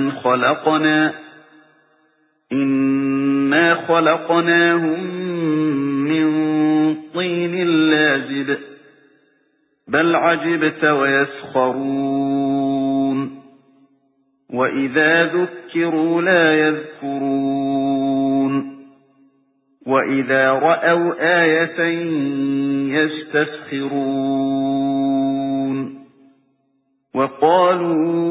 من خلقنا إنا خلقناهم من طين لازب بل عجبت ويسخرون. وإذا ذكروا لا يذكرون. وَإِذَا رَأَوْا آيَةً يَسْتَسْخِرُونَ. وَقَالُوا